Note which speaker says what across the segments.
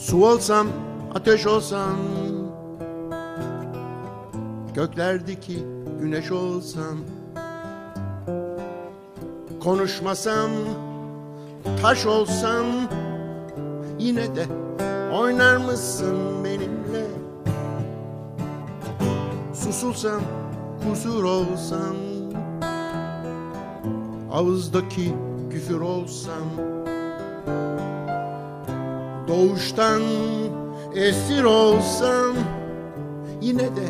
Speaker 1: Su olsam, ateş olsam Göklerdeki güneş olsam Konuşmasam, taş olsam Yine de oynar mısın benimle? Susulsam, kusur olsam Ağızdaki küfür olsam Doğuştan esir olsam Yine de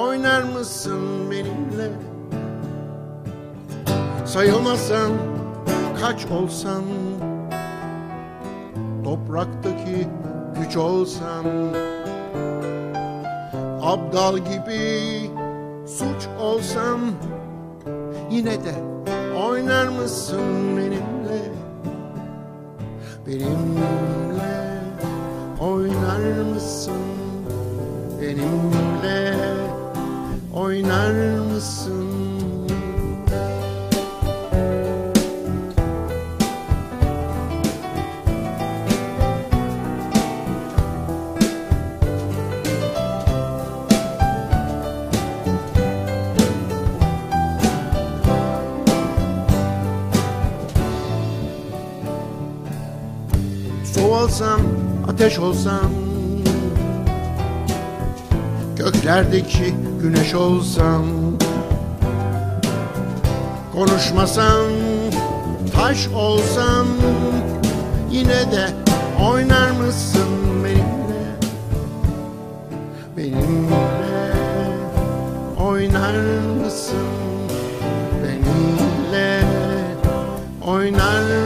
Speaker 1: oynar mısın benimle? Sayılmazsan kaç olsan Topraktaki güç olsam Abdal gibi suç olsam Yine de oynar mısın? Benimle oynar mısın? Benimle oynar mısın? Olsam, ateş olsam Göklerdeki güneş olsam Konuşmasam, taş olsam Yine de oynar mısın benimle? Benimle oynar mısın? Benimle oynar mısın?